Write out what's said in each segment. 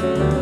Lord.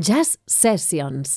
Jazz Sessions.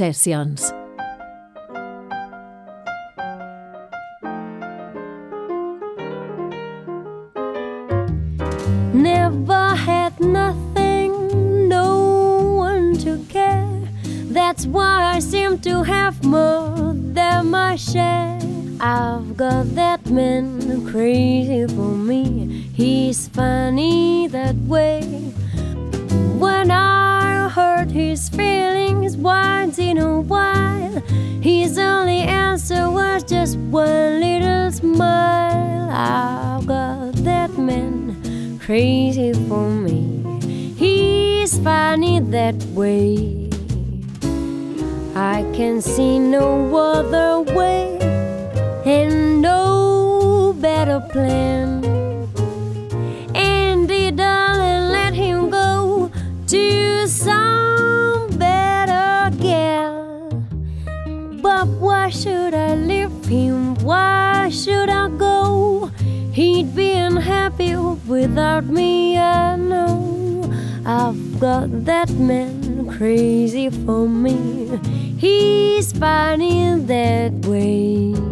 Sessions. up? Why should I leave him? Why should I go? He'd be unhappy without me, I know. I've got that man crazy for me. He's funny that way.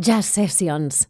Jazz Sessions.